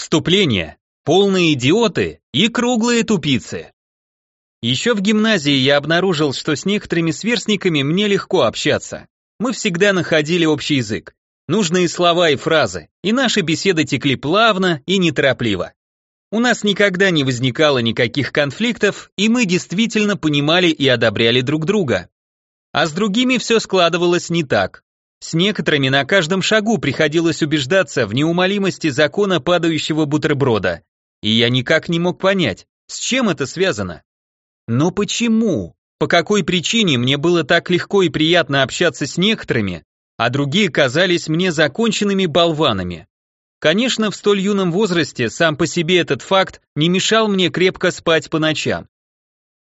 Вступление. Полные идиоты и круглые тупицы. Еще в гимназии я обнаружил, что с некоторыми сверстниками мне легко общаться. Мы всегда находили общий язык, нужные слова и фразы, и наши беседы текли плавно и неторопливо. У нас никогда не возникало никаких конфликтов, и мы действительно понимали и одобряли друг друга. А с другими все складывалось не так. С некоторыми на каждом шагу приходилось убеждаться в неумолимости закона падающего бутерброда, и я никак не мог понять, с чем это связано. Но почему? По какой причине мне было так легко и приятно общаться с некоторыми, а другие казались мне законченными болванами? Конечно, в столь юном возрасте сам по себе этот факт не мешал мне крепко спать по ночам.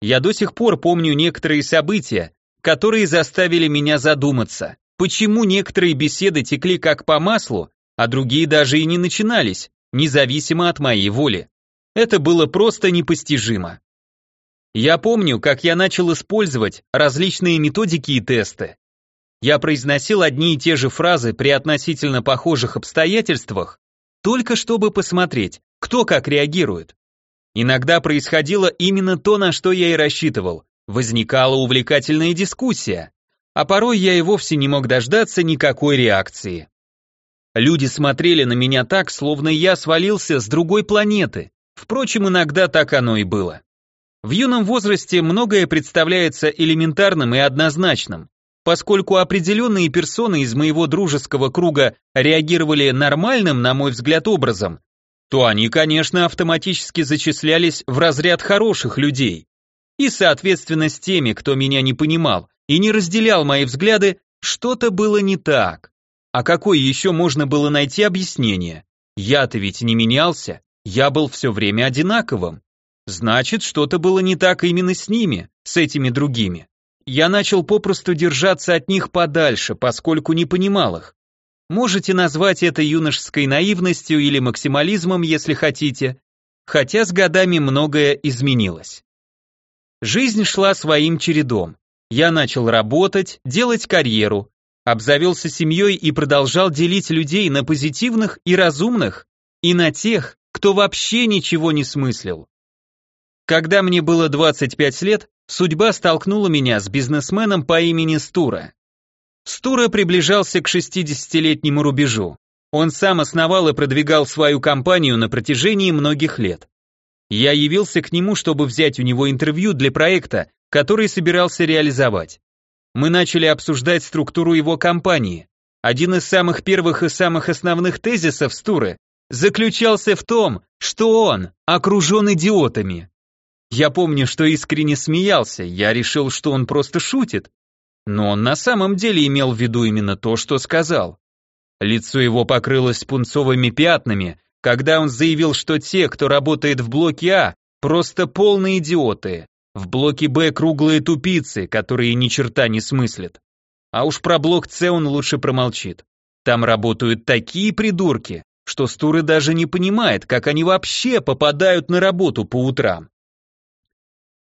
Я до сих пор помню некоторые события, которые заставили меня задуматься. Почему некоторые беседы текли как по маслу, а другие даже и не начинались, независимо от моей воли? Это было просто непостижимо. Я помню, как я начал использовать различные методики и тесты. Я произносил одни и те же фразы при относительно похожих обстоятельствах, только чтобы посмотреть, кто как реагирует. Иногда происходило именно то, на что я и рассчитывал. Возникала увлекательная дискуссия а порой я и вовсе не мог дождаться никакой реакции. Люди смотрели на меня так, словно я свалился с другой планеты. Впрочем, иногда так оно и было. В юном возрасте многое представляется элементарным и однозначным. Поскольку определенные персоны из моего дружеского круга реагировали нормальным, на мой взгляд, образом, то они, конечно, автоматически зачислялись в разряд хороших людей. И, соответственно, с теми, кто меня не понимал, и не разделял мои взгляды, что-то было не так. А какое еще можно было найти объяснение? Я-то ведь не менялся, я был все время одинаковым. Значит, что-то было не так именно с ними, с этими другими. Я начал попросту держаться от них подальше, поскольку не понимал их. Можете назвать это юношеской наивностью или максимализмом, если хотите, хотя с годами многое изменилось. Жизнь шла своим чередом. Я начал работать, делать карьеру, обзавелся семьей и продолжал делить людей на позитивных и разумных, и на тех, кто вообще ничего не смыслил. Когда мне было 25 лет, судьба столкнула меня с бизнесменом по имени Стура. Стура приближался к 60-летнему рубежу. Он сам основал и продвигал свою компанию на протяжении многих лет. Я явился к нему, чтобы взять у него интервью для проекта, который собирался реализовать. Мы начали обсуждать структуру его компании. Один из самых первых и самых основных тезисов Стуры заключался в том, что он окружен идиотами. Я помню, что искренне смеялся, я решил, что он просто шутит. Но он на самом деле имел в виду именно то, что сказал. Лицо его покрылось пунцовыми пятнами, когда он заявил, что те, кто работает в блоке А, просто полные идиоты. В блоке Б круглые тупицы, которые ни черта не смыслят. А уж про блок С он лучше промолчит. Там работают такие придурки, что Стуры даже не понимает, как они вообще попадают на работу по утрам.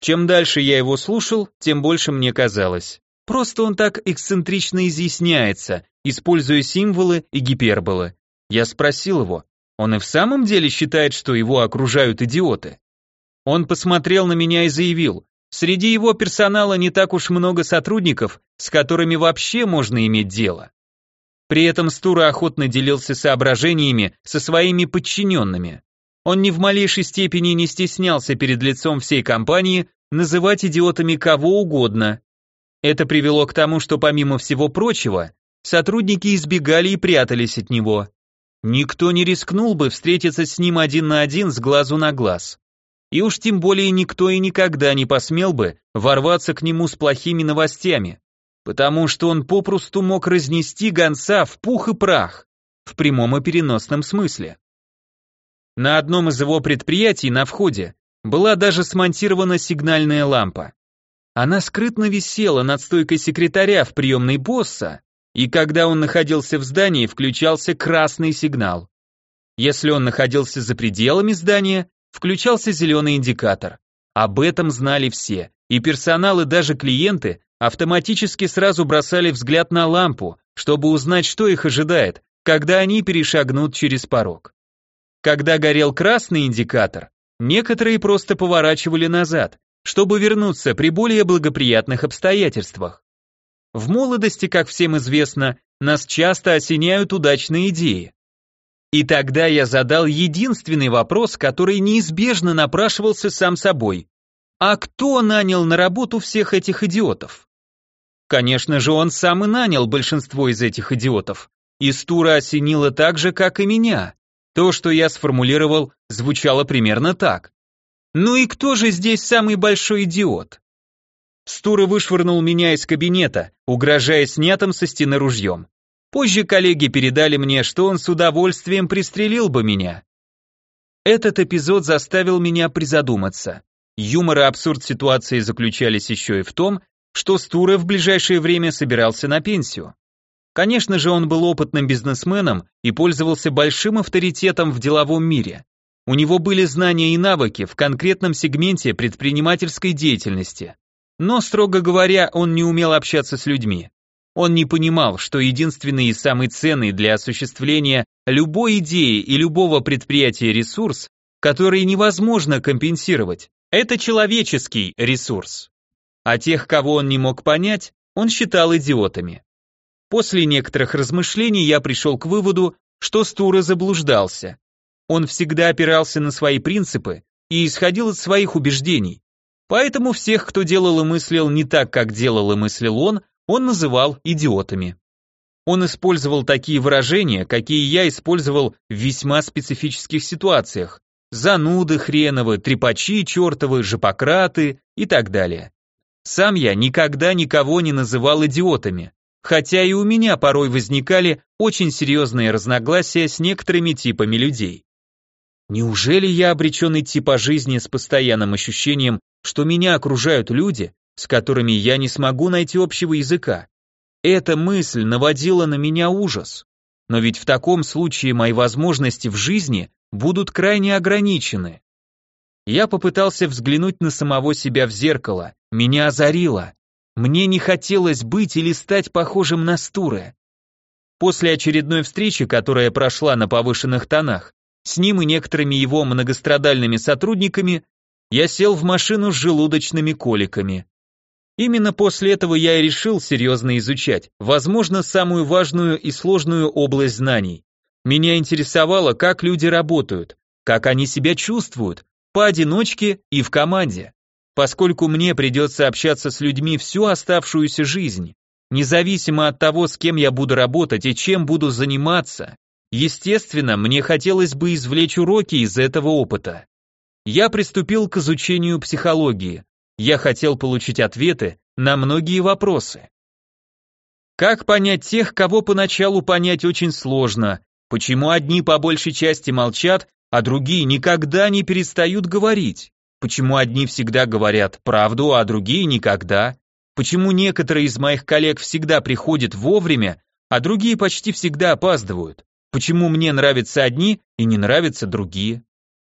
Чем дальше я его слушал, тем больше мне казалось. Просто он так эксцентрично изъясняется, используя символы и гиперболы. Я спросил его, он и в самом деле считает, что его окружают идиоты? Он посмотрел на меня и заявил, среди его персонала не так уж много сотрудников, с которыми вообще можно иметь дело. При этом Стура охотно делился соображениями со своими подчиненными. Он ни в малейшей степени не стеснялся перед лицом всей компании называть идиотами кого угодно. Это привело к тому, что помимо всего прочего, сотрудники избегали и прятались от него. Никто не рискнул бы встретиться с ним один на один с глазу на глаз. И уж тем более никто и никогда не посмел бы ворваться к нему с плохими новостями, потому что он попросту мог разнести гонца в пух и прах, в прямом и переносном смысле. На одном из его предприятий на входе была даже смонтирована сигнальная лампа. Она скрытно висела над стойкой секретаря в приемной босса, и когда он находился в здании, включался красный сигнал. Если он находился за пределами здания, включался зеленый индикатор. Об этом знали все, и персонал и даже клиенты автоматически сразу бросали взгляд на лампу, чтобы узнать, что их ожидает, когда они перешагнут через порог. Когда горел красный индикатор, некоторые просто поворачивали назад, чтобы вернуться при более благоприятных обстоятельствах. В молодости, как всем известно, нас часто осеняют удачные идеи. И тогда я задал единственный вопрос, который неизбежно напрашивался сам собой. А кто нанял на работу всех этих идиотов? Конечно же, он сам и нанял большинство из этих идиотов. И Стура осенило так же, как и меня. То, что я сформулировал, звучало примерно так. Ну и кто же здесь самый большой идиот? Стура вышвырнул меня из кабинета, угрожая снятым со стены ружьем. Позже коллеги передали мне, что он с удовольствием пристрелил бы меня. Этот эпизод заставил меня призадуматься. Юмор и абсурд ситуации заключались еще и в том, что Стура в ближайшее время собирался на пенсию. Конечно же, он был опытным бизнесменом и пользовался большим авторитетом в деловом мире. У него были знания и навыки в конкретном сегменте предпринимательской деятельности. Но, строго говоря, он не умел общаться с людьми. Он не понимал, что единственный и самый ценный для осуществления любой идеи и любого предприятия ресурс, который невозможно компенсировать, это человеческий ресурс. А тех, кого он не мог понять, он считал идиотами. После некоторых размышлений я пришел к выводу, что Стура заблуждался. Он всегда опирался на свои принципы и исходил от своих убеждений. Поэтому всех, кто делал и мыслил не так, как делал и мыслил он, он называл идиотами. Он использовал такие выражения, какие я использовал в весьма специфических ситуациях. Зануды хреновы, трепачи чертовы, жопократы и так далее. Сам я никогда никого не называл идиотами, хотя и у меня порой возникали очень серьезные разногласия с некоторыми типами людей. Неужели я обречен идти по жизни с постоянным ощущением, что меня окружают люди, с которыми я не смогу найти общего языка. Эта мысль наводила на меня ужас. Но ведь в таком случае мои возможности в жизни будут крайне ограничены. Я попытался взглянуть на самого себя в зеркало, меня озарило. Мне не хотелось быть или стать похожим на Стуре. После очередной встречи, которая прошла на повышенных тонах, с ним и некоторыми его многострадальными сотрудниками, я сел в машину с желудочными коликами. Именно после этого я и решил серьезно изучать, возможно, самую важную и сложную область знаний. Меня интересовало, как люди работают, как они себя чувствуют, поодиночке и в команде. Поскольку мне придется общаться с людьми всю оставшуюся жизнь, независимо от того, с кем я буду работать и чем буду заниматься, естественно, мне хотелось бы извлечь уроки из этого опыта. Я приступил к изучению психологии, я хотел получить ответы на многие вопросы. Как понять тех, кого поначалу понять очень сложно? Почему одни по большей части молчат, а другие никогда не перестают говорить? Почему одни всегда говорят правду, а другие никогда? Почему некоторые из моих коллег всегда приходят вовремя, а другие почти всегда опаздывают? Почему мне нравятся одни и не нравятся другие?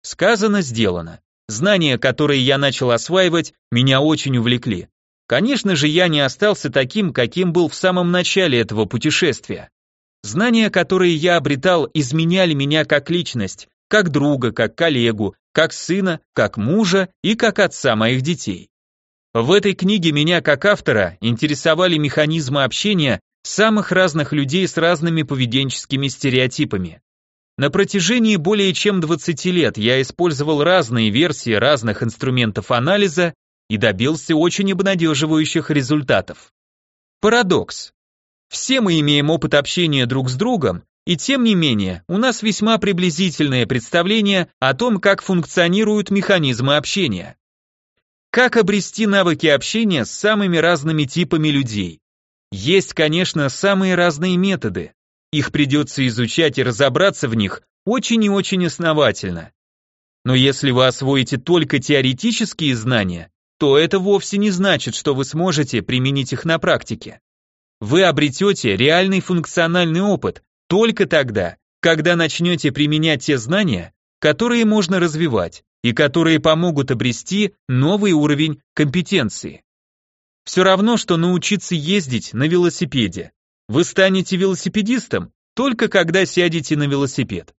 Сказано, сделано. Знания, которые я начал осваивать, меня очень увлекли. Конечно же, я не остался таким, каким был в самом начале этого путешествия. Знания, которые я обретал, изменяли меня как личность, как друга, как коллегу, как сына, как мужа и как отца моих детей. В этой книге меня как автора интересовали механизмы общения самых разных людей с разными поведенческими стереотипами. На протяжении более чем 20 лет я использовал разные версии разных инструментов анализа и добился очень обнадеживающих результатов. Парадокс. Все мы имеем опыт общения друг с другом, и тем не менее, у нас весьма приблизительное представление о том, как функционируют механизмы общения. Как обрести навыки общения с самыми разными типами людей? Есть, конечно, самые разные методы. Их придется изучать и разобраться в них очень и очень основательно. Но если вы освоите только теоретические знания, то это вовсе не значит, что вы сможете применить их на практике. Вы обретете реальный функциональный опыт только тогда, когда начнете применять те знания, которые можно развивать и которые помогут обрести новый уровень компетенции. Все равно, что научиться ездить на велосипеде. Вы станете велосипедистом только когда сядете на велосипед.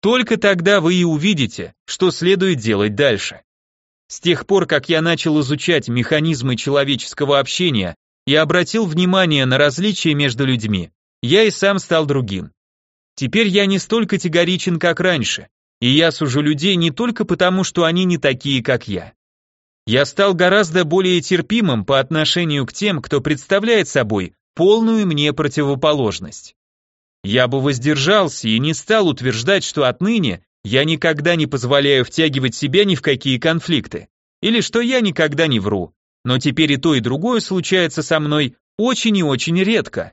Только тогда вы и увидите, что следует делать дальше. С тех пор, как я начал изучать механизмы человеческого общения и обратил внимание на различия между людьми, я и сам стал другим. Теперь я не столь категоричен, как раньше, и я сужу людей не только потому, что они не такие, как я. Я стал гораздо более терпимым по отношению к тем, кто представляет собой полную мне противоположность. Я бы воздержался и не стал утверждать, что отныне я никогда не позволяю втягивать себя ни в какие конфликты, или что я никогда не вру, но теперь и то, и другое случается со мной очень и очень редко.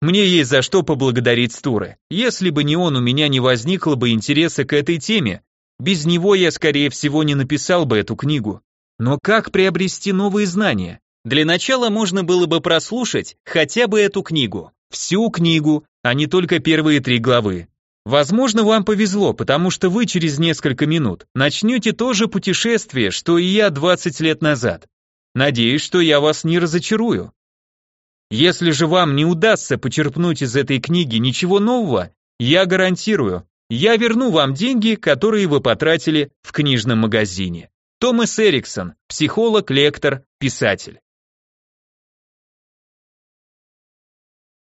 Мне есть за что поблагодарить Стуры. Если бы не он, у меня не возникло бы интереса к этой теме. Без него я, скорее всего, не написал бы эту книгу. Но как приобрести новые знания? Для начала можно было бы прослушать хотя бы эту книгу. Всю книгу, а не только первые три главы. Возможно, вам повезло, потому что вы через несколько минут начнете то же путешествие, что и я 20 лет назад. Надеюсь, что я вас не разочарую. Если же вам не удастся почерпнуть из этой книги ничего нового, я гарантирую, я верну вам деньги, которые вы потратили в книжном магазине. Томас Эриксон, психолог, лектор, писатель.